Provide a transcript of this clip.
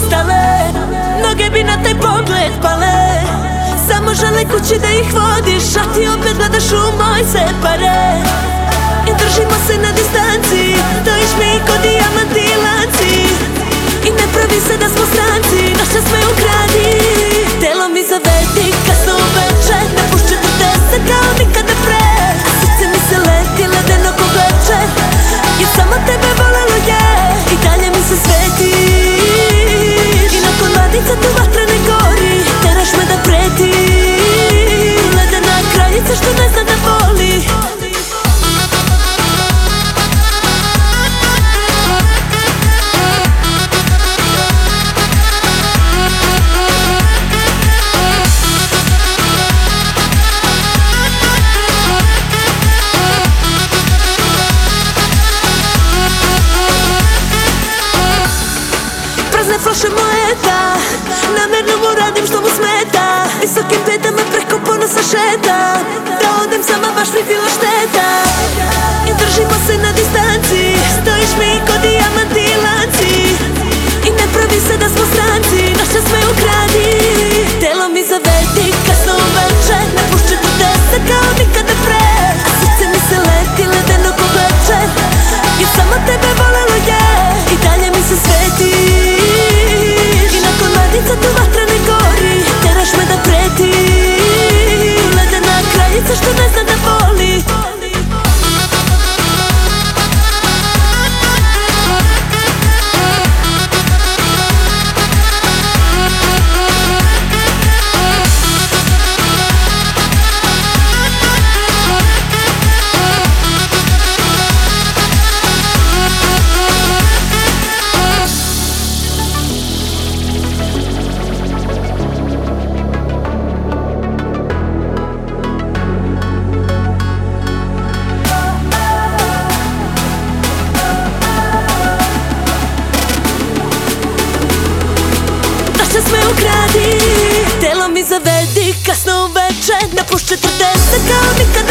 pristale Noge bi na taj pogled pale. Samo žele kući da ih vodiš A ti opet gledaš u moj se pare. I držimo se na distanci Stojiš mi ko Prazne flaše mleta Namjerno mu radim što mu smeta. Visokim petama preko ponosa šeta Da odem sama baš mi bilo šteta da sve ukradi. Telo mi zavedi kasno uveče Napušće 40 kao nikad